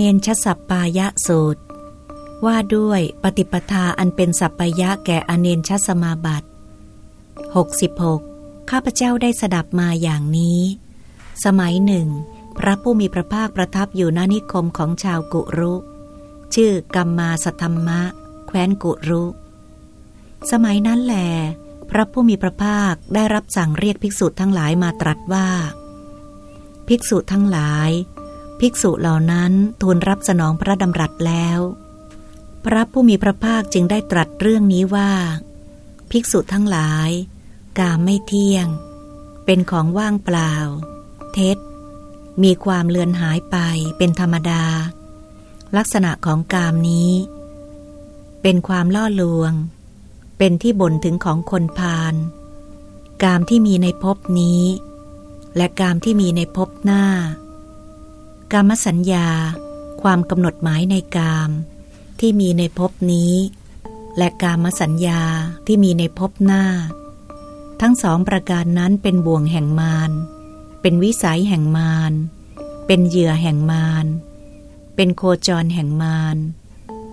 เนนชสัปปายะสูตร ว่าด้วยปฏิปทาอันเป็นสัปปายะแก่อเนนชสมาบัติ 66. ข้าพเจ้าได้สดับมาอย่างนี้ สมัยหนึ่ง พระผู้มีพระภาคประทับอยู่ณนิคมของชาวกุรุ ชื่อกัมมาสธรรมะ แคว้นกุรุ สมัยนั้นแหลพระผู้มีพระภาคได้รับสั่งเรียกภิกษุทั้งหลายมาตรัสว่า ภิกษุทั้งหลาย ภิกษุเหล่านั้นทูลรับสนองพระดำรัสแล้ว พระผู้มีพระภาคจึงได้ตรัสเรื่องนี้ว่า ภิกษุทั้งหลาย กามไม่เที่ยง เป็นของว่างเปล่า เท็จ มีความเลือนหายไปเป็นธรรมดา ลักษณะของกามนี้ เป็นความล่อลวง เป็นที่บ่นถึงของคนพาลกามที่มีในภพนี้ และกามที่มีในภพหน้า กามสัญญา ความกำหนดหมายในกาม ที่มีในภพนี้ และกามสัญญาที่มีในภพหน้า ทั้งสองประการนั้นเป็นบ่วงแห่งมาร เป็นวิสัยแห่งมาร เป็นเหยื่อแห่งมาร เป็นโคจรแห่งมาร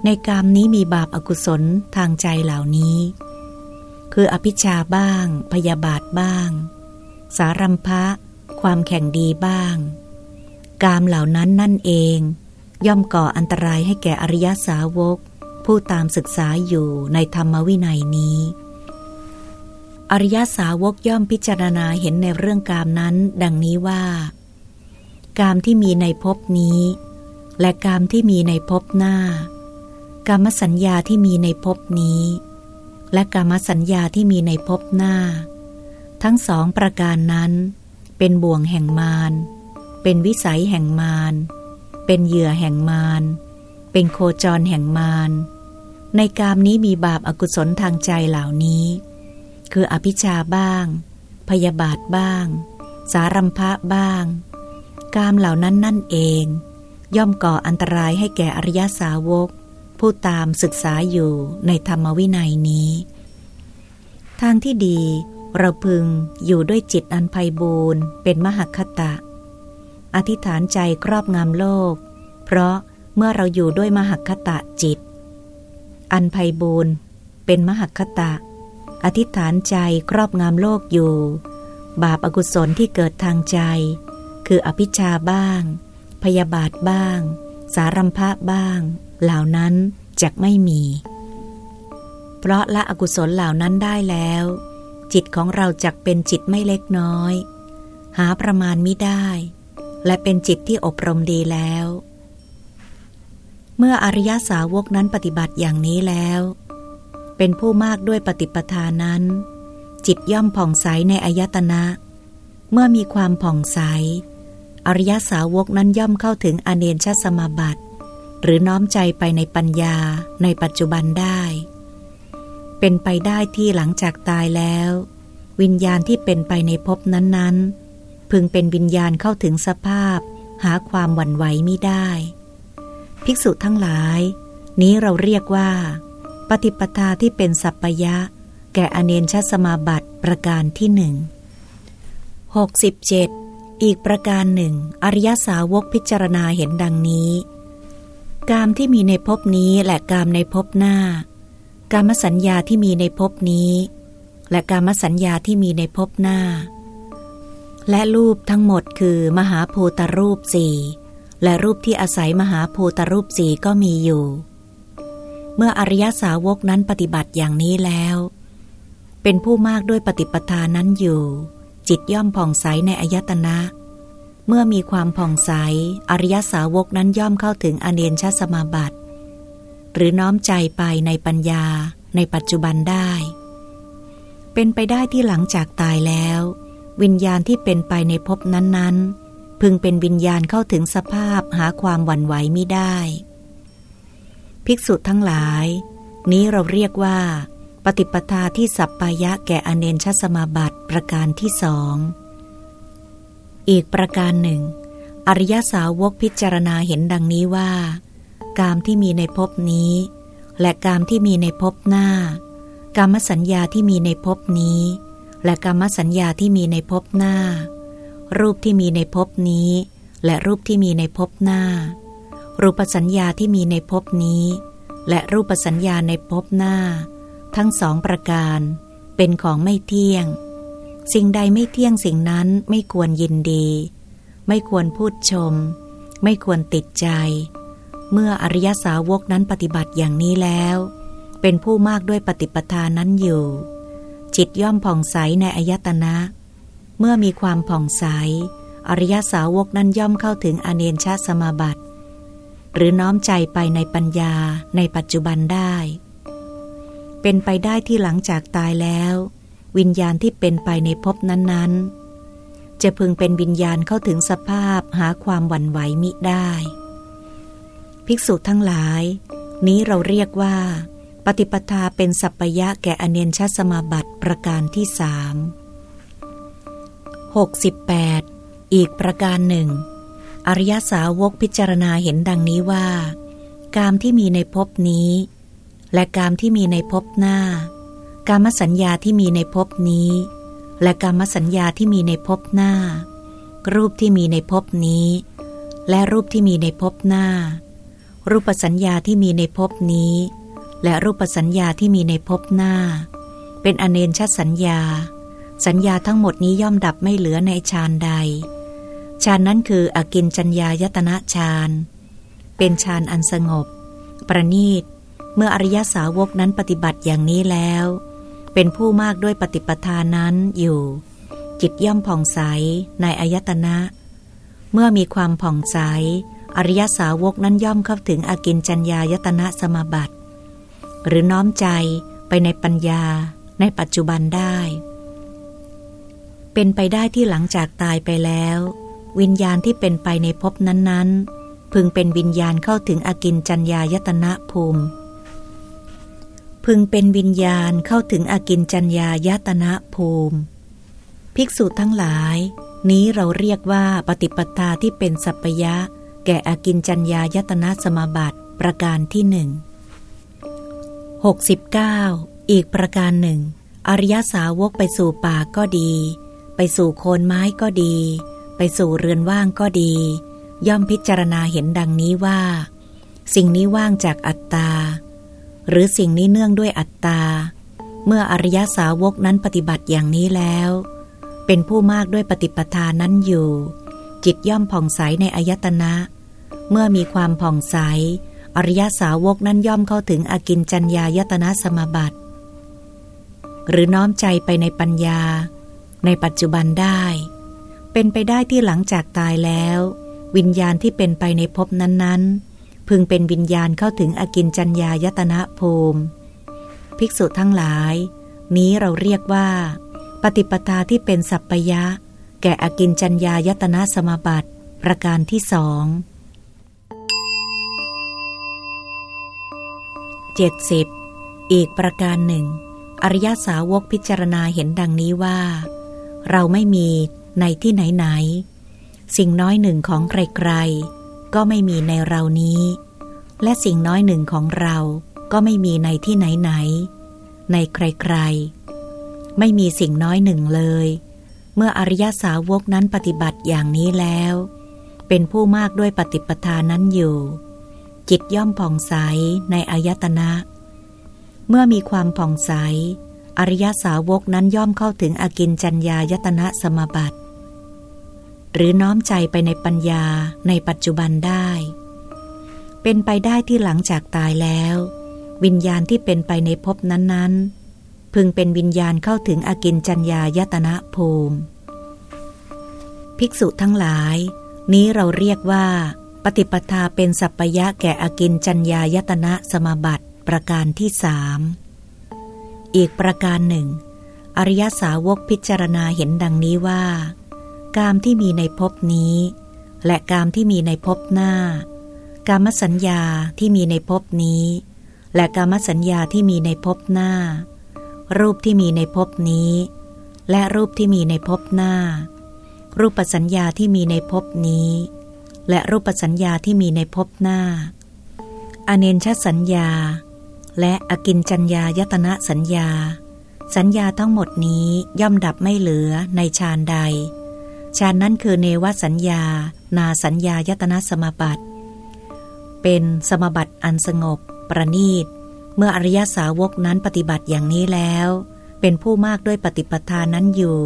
ในกามนี้มีบาปอากุศลทางใจเหล่านี้ คืออภิชาบ้าง พยาบาทบ้าง สารัมภะความแข่งดีบ้าง กามเหล่านั้นนั่นเอง ย่อมก่ออันตรายให้แก่อริยสาวก ผู้ตามศึกษาอยู่ในธรรมวินัยนี้ อริยสาวกย่อมพิจารณาเห็นในเรื่องกามนั้น ดังนี้ว่า กามที่มีในภพนี้ และกามที่มีในภพหน้ากรรมสัญญาที่มีในภพนี้ และกรรมสัญญาที่มีในภพหน้า ทั้งสองประการนั้น เป็นบ่วงแห่งมาร เป็นวิสัยแห่งมาร เป็นเหยื่อแห่งมาร เป็นโคจรแห่งมาร ในกามนี้มีบาปอากุศลทางใจเหล่านี้ คืออภิชาบ้าง พยาบาทบ้าง สารัมภะบ้าง กามเหล่านั้นนั่นเอง ย่อมก่ออันตรายให้แก่อริยสาวก ผู้ตามศึกษาอยู่ในธรรมวินัยนี้ ทางที่ดีเราพึงอยู่ด้วยจิตอันไพบูรณ์เป็นมหคตะ อธิษฐานใจครอบงำโลก เพราะเมื่อเราอยู่ด้วยมหคตะจิต อันไพบูรณ์เป็นมหคตะ อธิษฐานใจครอบงำโลกอยู่ บาปอากุศลที่เกิดทางใจ คืออภิชาบ้าง พยาบาทบ้าง สารัมภะบ้าง เหล่านั้นจะไม่มี เพราะละอกุศลเหล่านั้นได้แล้ว จิตของเราจักเป็นจิตไม่เล็กน้อย หาประมาณมิได้ และเป็นจิตที่อบรมดีแล้ว เมื่ออริยสาวกนั้นปฏิบัติอย่างนี้แล้ว เป็นผู้มากด้วยปฏิปทานั้น จิตย่อมผ่องใสในอายตนะ เมื่อมีความผ่องใส อริยสาวกนั้นย่อมเข้าถึงอเนนชสมาบัติ หรือน้อมใจไปในปัญญาในปัจจุบันได้ เป็นไปได้ที่หลังจากตายแล้ว วิญญาณที่เป็นไปในภพนั้นๆ พึงเป็นวิญญาณเข้าถึงสภาพ หาความหวั่นไหวไม่ได้ ภิกษุทั้งหลาย นี้เราเรียกว่า ปฏิปทาที่เป็นสัพพยะ แก่อเนนชสมาบัติประการที่หนึ่งหกสิบเจ็ดอีกประการหนึ่ง อริยสาวกพิจารณาเห็นดังนี้ กามที่มีในภพนี้และกามในภพหน้า กามสัญญาที่มีในภพนี้ และกามสัญญาที่มีในภพหน้า และรูปทั้งหมดคือมหาภูตรูปสี่และรูปที่อาศัยมหาภูตรูปสี่ก็มีอยู่ เมื่ออริยสาวกนั้นปฏิบัติอย่างนี้แล้ว เป็นผู้มากด้วยปฏิปทานั้นอยู่ จิตย่อมผ่องใสในอายตนะ เมื่อมีความผ่องใส อริยสาวกนั้นย่อมเข้าถึงอเนนชสมาบัติ หรือน้อมใจไปในปัญญาในปัจจุบันได้ เป็นไปได้ที่หลังจากตายแล้ว วิญญาณที่เป็นไปในภพนั้นๆ พึงเป็นวิญญาณเข้าถึงสภาพหาความหวั่นไหวไม่ได้ ภิกษุทั้งหลาย นี้เราเรียกว่า ปฏิปทาที่สัปปายะแก่อเนนชสมาบัติประการที่สองอีกประการหนึ่ง อริยสาวกพิจารณาเห็นดังนี้ว่า กามที่มีในภพนี้ และกามที่มีในภพหน้ากามสัญญาที่มีในภพนี้ และกามสัญญาที่มีในภพหน้า รูปที่มีในภพนี้ และรูปที่มีในภพหน้า รูปสัญญาที่มีในภพนี้ และรูปสัญญาในภพหน้า ทั้งสองประการ เป็นของไม่เที่ยง สิ่งใดไม่เที่ยงสิ่งนั้นไม่ควรยินดี ไม่ควรพูดชม ไม่ควรติดใจ เมื่ออริยสาวกนั้นปฏิบัติอย่างนี้แล้ว เป็นผู้มากด้วยปฏิปทานั้นอยู่ จิตย่อมผ่องใสในอายตนะ เมื่อมีความผ่องใส อริยสาวกนั้นย่อมเข้าถึงอเนนชาสมาบัติ หรือน้อมใจไปในปัญญาในปัจจุบันได้ เป็นไปได้ที่หลังจากตายแล้ว วิญญาณที่เป็นไปในภพนั้นๆ จะพึงเป็นวิญญาณเข้าถึงสภาพหาความหวั่นไหวมิได้ ภิกษุทั้งหลาย นี้เราเรียกว่า ปฏิปทาเป็นสัพยะแก่อเนนชสมาบัติประการที่สาม68 อีกประการหนึ่ง อริยสาวกพิจารณาเห็นดังนี้ว่า กามที่มีในภพนี้ และกามที่มีในภพหน้า กามสัญญาที่มีในภพนี้ และกามสัญญาที่มีในภพหน้า รูปที่มีในภพนี้ และรูปที่มีในภพหน้า รูปสัญญาที่มีในภพนี้ และรูปสัญญาที่มีในภพหน้า เป็นอเนนชสัญญา สัญญาทั้งหมดนี้ย่อมดับไม่เหลือในฌานใดฌานนั้นคืออกินจัญญายตนะฌานเป็นฌานอันสงบ ประณีต เมื่ออริยสาวกนั้นปฏิบัติอย่างนี้แล้ว เป็นผู้มากด้วยปฏิปทานั้นอยู่ จิตย่อมผ่องใสในอายตนะ เมื่อมีความผ่องใส อริยสาวกนั้นย่อมเข้าถึงอกินจัญญายตนะสมาบัติ หรือน้อมใจไปในปัญญาในปัจจุบันได้ เป็นไปได้ที่หลังจากตายไปแล้ว วิญญาณที่เป็นไปในภพนั้นๆ พึงเป็นวิญญาณเข้าถึงอกินจัญญายตนะภูมิ พึงเป็นวิญญาณเข้าถึงอกินจัญญายตนะภูมิ ภิกษุทั้งหลาย นี้เราเรียกว่าปฏิปทาที่เป็นสัพยะ แก่อกินจัญญายตนะสมาบัติประการที่หนึ่ง หกสิบเก้าอีกประการหนึ่ง อริยสาวกไปสู่ป่าก็ดี ไปสู่โคนไม้ก็ดี ไปสู่เรือนว่างก็ดี ย่อมพิจารณาเห็นดังนี้ว่า สิ่งนี้ว่างจากอัตตา หรือสิ่งนี้เนื่องด้วยอัตตา เมื่ออริยสาวกนั้นปฏิบัติอย่างนี้แล้ว เป็นผู้มากด้วยปฏิปทานั้นอยู่ จิตย่อมผ่องใสในอายตนะ เมื่อมีความผ่องใส อริยสาวกนั้นย่อมเข้าถึงอากินจัญญายตนะสมบัติ หรือน้อมใจไปในปัญญา ในปัจจุบันได้ เป็นไปได้ที่หลังจากตายแล้ว วิญญาณที่เป็นไปในภพนั้นๆ พึงเป็นวิญญาณเข้าถึงอกินจัญญายตนะภูมิ ภิกษุทั้งหลาย นี้เราเรียกว่า ปฏิปทาที่เป็นสัพพยะ แก่อกินจัญญายตนะสมบัติ ประการที่สอง เจ็ดสิบอีกประการหนึ่ง อริยสาวกพิจารณาเห็นดังนี้ว่า เราไม่มีในที่ไหนไหน สิ่งน้อยหนึ่งของใครๆ ก็ไม่มีในเรานี้ และสิ่งน้อยหนึ่งของเราก็ไม่มีในที่ไหนไหน ในใครๆ ไม่มีสิ่งน้อยหนึ่งเลย เมื่ออริยสาวกนั้นปฏิบัติอย่างนี้แล้ว เป็นผู้มากด้วยปฏิปทานั้นอยู่ จิตย่อมผ่องใสในอายตนะ เมื่อมีความผ่องใส อริยสาวกนั้นย่อมเข้าถึงอกินจัญญายตนะสมบัติ หรือน้อมใจไปในปัญญาในปัจจุบันได้ เป็นไปได้ที่หลังจากตายแล้ว วิญญาณที่เป็นไปในภพนั้นๆ พึงเป็นวิญญาณเข้าถึงอกินจัญญายตนะภูมิ ภิกษุทั้งหลาย นี้เราเรียกว่า ปฏิปทาเป็นสัพยะแก่อกินจัญญายตนะสมาบัติ ประการที่สามอีกประการหนึ่ง อริยสาวกพิจารณาเห็นดังนี้ว่า กามที่มีในภพนี้ และกามที่มีในภพหน้า กามสัญญาที่มีในภพนี้ และกามสัญญาที่มีในภพหน้า รูปที่มีในภพนี้ และรูปที่มีในภพหน้า รูปสัญญาที่มีในภพนี้ และรูปสัญญาที่มีในภพหน้า อเนนชสัญญา และอกินจัญญายตนะสัญญา สัญญาทั้งหมดนี้ย่อมดับไม่เหลือในฌานใด ฌานนั้นคือเนวสัญญา นาสัญญายตนะสมบัติ เป็นสมบัติอันสงบ ประณีต เมื่ออริยสาวกนั้นปฏิบัติอย่างนี้แล้ว เป็นผู้มากด้วยปฏิปทานั้นอยู่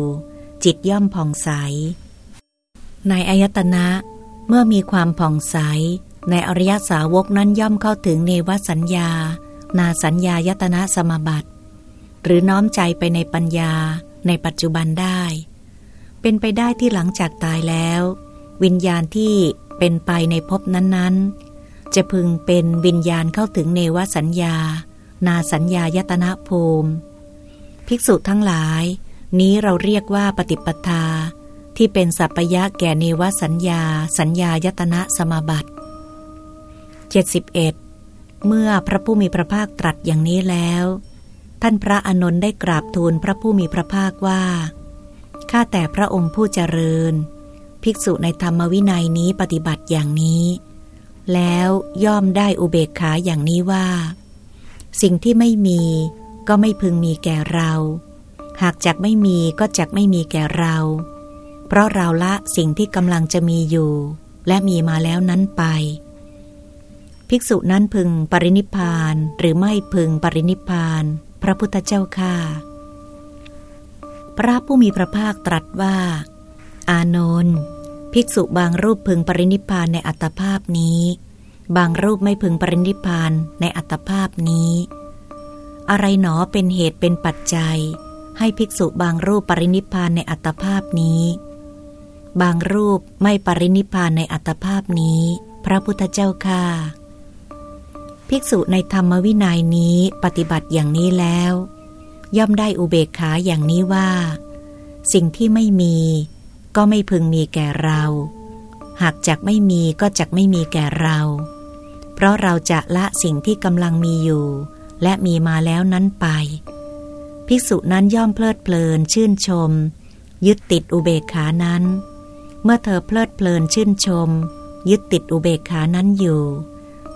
จิตย่อมผ่องใส ในอายตนะ เมื่อมีความผ่องใส ในอริยสาวกนั้นย่อมเข้าถึงเนวสัญญา นาสัญญายตนะสมาบัติ หรือน้อมใจไปในปัญญาในปัจจุบันได้ เป็นไปได้ที่หลังจากตายแล้ว วิญญาณที่เป็นไปในภพนั้นๆ จะพึงเป็นวิญญาณเข้าถึงเนวสัญญา นาสัญญายตนะภูมิ ภิกษุทั้งหลาย นี้เราเรียกว่าปฏิปทา ที่เป็นสัพยะแก่เนวสัญญา สัญญายตนะสมาบัติ 71 เมื่อพระผู้มีพระภาคตรัสอย่างนี้แล้ว ท่านพระอนนท์ได้กราบทูลพระผู้มีพระภาคว่า ข้าแต่พระองค์ผู้เจริญ ภิกษุในธรรมวินัยนี้ปฏิบัติอย่างนี้ แล้วย่อมได้อุเบกขาอย่างนี้ว่า สิ่งที่ไม่มีก็ไม่พึงมีแก่เรา หากจักไม่มีก็จักไม่มีแก่เรา เพราะเราละสิ่งที่กำลังจะมีอยู่ และมีมาแล้วนั้นไป ภิกษุนั้นพึงปรินิพานหรือไม่พึงปรินิพาน พระพุทธเจ้าค่าพระผู้มีพระภาคตรัสว่า อานนท์ภิกษุบางรูปพึงปรินิพานในอัตภาพนี้ บางรูปไม่พึงปรินิพานในอัตภาพนี้ อะไรหนอเป็นเหตุเป็นปัจจัย ให้ภิกษุบางรูปปรินิพานในอัตภาพนี้ บางรูปไม่ปรินิพานในอัตภาพนี้ พระพุทธเจ้าค่าภิกษุในธรรมวินัยนี้ปฏิบัติอย่างนี้แล้ว ย่อมได้อุเบกขาอย่างนี้ว่า สิ่งที่ไม่มี ก็ไม่พึงมีแก่เรา หากจักไม่มีก็จักไม่มีแก่เรา เพราะเราจะละสิ่งที่กำลังมีอยู่ และมีมาแล้วนั้นไป ภิกษุนั้นย่อมเพลิดเพลินชื่นชม ยึดติดอุเบกขานั้น เมื่อเธอเพลิดเพลินชื่นชม ยึดติดอุเบกขานั้นอยู่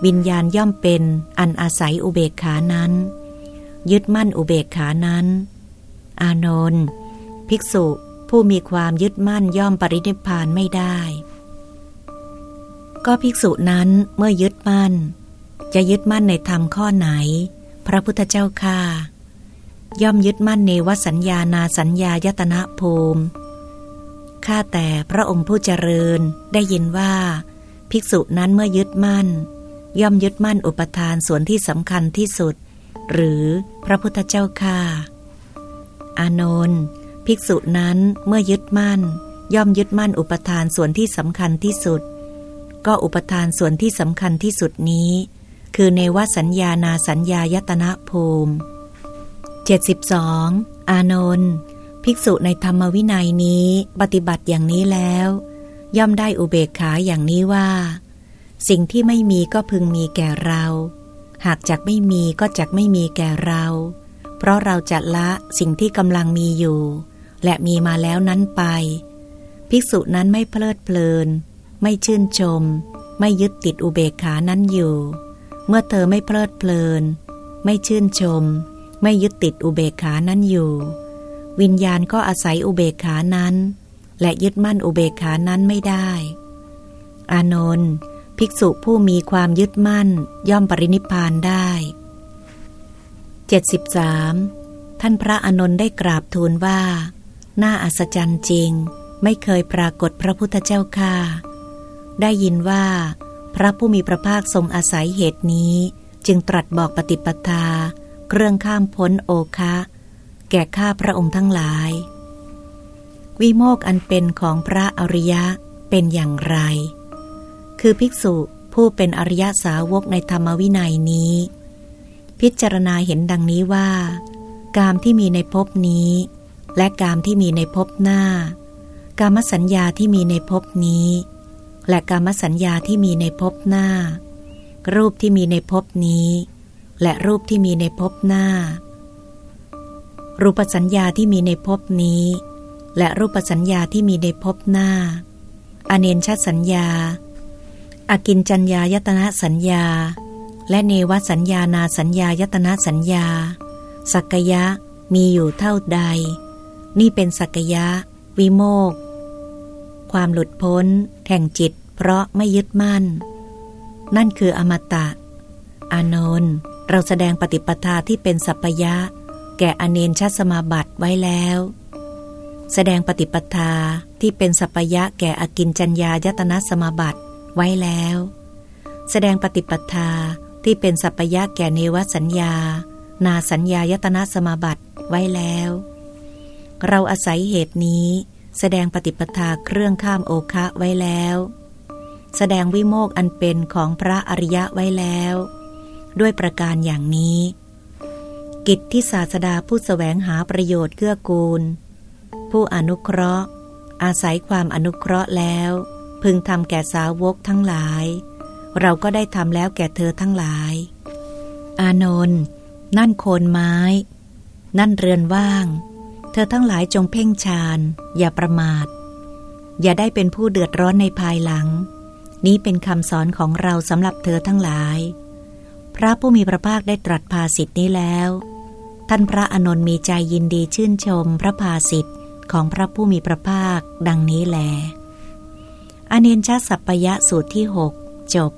วิญญาณย่อมเป็นอันอาศัยอุเบกขานั้น ยึดมั่นอุเบกขานั้น อานนท์ภิกษุผู้มีความยึดมั่นย่อมปรินิพานไม่ได้ ก็ภิกษุนั้นเมื่อยึดมั่น จะยึดมั่นในธรรมข้อไหน พระพุทธเจ้าค่าย่อมยึดมั่นในวสัญญานาสัญญายตนะภูมิ ข้าแต่พระองค์ผู้เจริญได้ยินว่า ภิกษุนั้นเมื่อยึดมั่น ย่อมยึดมั่นอุปทานส่วนที่สำคัญที่สุด หรือพระพุทธเจ้าค่าอานนท์ภิกษุนั้นเมื่อยึดมั่น ย่อมยึดมั่นอุปทานส่วนที่สำคัญที่สุด ก็อุปทานส่วนที่สำคัญที่สุดนี้ คือในวสัญญานาสัญญายตนะภูมิ 72. อานนท์ ภิกษุในธรรมวินัยนี้ปฏิบัติอย่างนี้แล้ว ย่อมได้อุเบกขาอย่างนี้ว่า สิ่งที่ไม่มีก็พึงมีแก่เรา หากจักไม่มีก็จักไม่มีแก่เรา เพราะเราจะละสิ่งที่กำลังมีอยู่ และมีมาแล้วนั้นไป ภิกษุนั้นไม่เพลิดเพลิน ไม่ชื่นชม ไม่ยึดติดอุเบกขานั้นอยู่ เมื่อเธอไม่เพลิดเพลิน ไม่ชื่นชม ไม่ยึดติดอุเบกขานั้นอยู่ วิญญาณก็อาศัยอุเบกขานั้น และยึดมั่นอุเบกขานั้นไม่ได้ อานนท์ภิกษุผู้มีความยึดมั่นย่อมปรินิพานได้ 73. ท่านพระอานนท์ได้กราบทูลว่า น่าอัศจรรย์จริง ไม่เคยปรากฏพระพุทธเจ้าค่าได้ยินว่า พระผู้มีพระภาคทรงอาศัยเหตุนี้ จึงตรัสบอกปฏิปทา เครื่องข้ามพ้นโอคะ ก่ข้าพระองค์ทั้งหลาย วิโมกอันเป็นของพระอริยะเป็นอย่างไร คือภิกษุผู้เป็นอริยสาวกในธรรมวินัยนี้ พิจารณาเห็นดังนี้ว่า กามที่มีในภพนี้ และกามที่มีในภพหน้า กามสัญญาที่มีในภพนี้ และกามสัญญาที่มีในภพหน้า รูปที่มีในภพนี้ และรูปที่มีในภพหน้า รูปสัญญาที่มีในภพนี้ และรูปสัญญาที่มีในภพหน้า อเนนชสัญญา อากินจัญญายตนะสัญญา และเนวสัญญานาสัญญายตนะสัญญา สักยะมีอยู่เท่าใด นี่เป็นสักยะ วิโมก ความหลุดพ้นแห่งจิต เพราะไม่ยึดมั่น นั่นคืออมตะ อานนท์เราแสดงปฏิปทาที่เป็นสัพยะ แก่อเนนชัสมาบัติไว้แล้ว แสดงปฏิปทาที่เป็นสัพยะแก่อกินจัญญายตนะสมาบัติไว้แล้ว แสดงปฏิปทาที่เป็นสัพยะแก่เนวสัญญา นาสัญญายตนะสมาบัติไว้แล้ว เราอาศัยเหตุนี้ แสดงปฏิปทาเครื่องข้ามโอคะไว้แล้ว แสดงวิโมกอันเป็นของพระอริยะไว้แล้ว ด้วยประการอย่างนี้ กิจที่ศาสดาผู้สแสวงหาประโยชน์เกื้อกูล ผู้อนุเคราะห์ อาศัยความอนุเคราะห์แล้ว พึงทำแก่สาวกทั้งหลาย เราก็ได้ทำแล้วแก่เธอทั้งหลาย อานนท์นั่นโคนไม้ นั่นเรือนว่าง เธอทั้งหลายจงเพ่งฌานอย่าประมาท อย่าได้เป็นผู้เดือดร้อนในภายหลัง นี้เป็นคำสอนของเราสำหรับเธอทั้งหลาย พระผู้มีพระภาคได้ตรัสภาสิทธินี้แล้ว ท่านพระอนนท์มีใจยินดีชื่นชมพระภาสิทธิ์ของพระผู้มีพระภาคดังนี้แล อเนนชสัพพยะสูตรที่หกจบ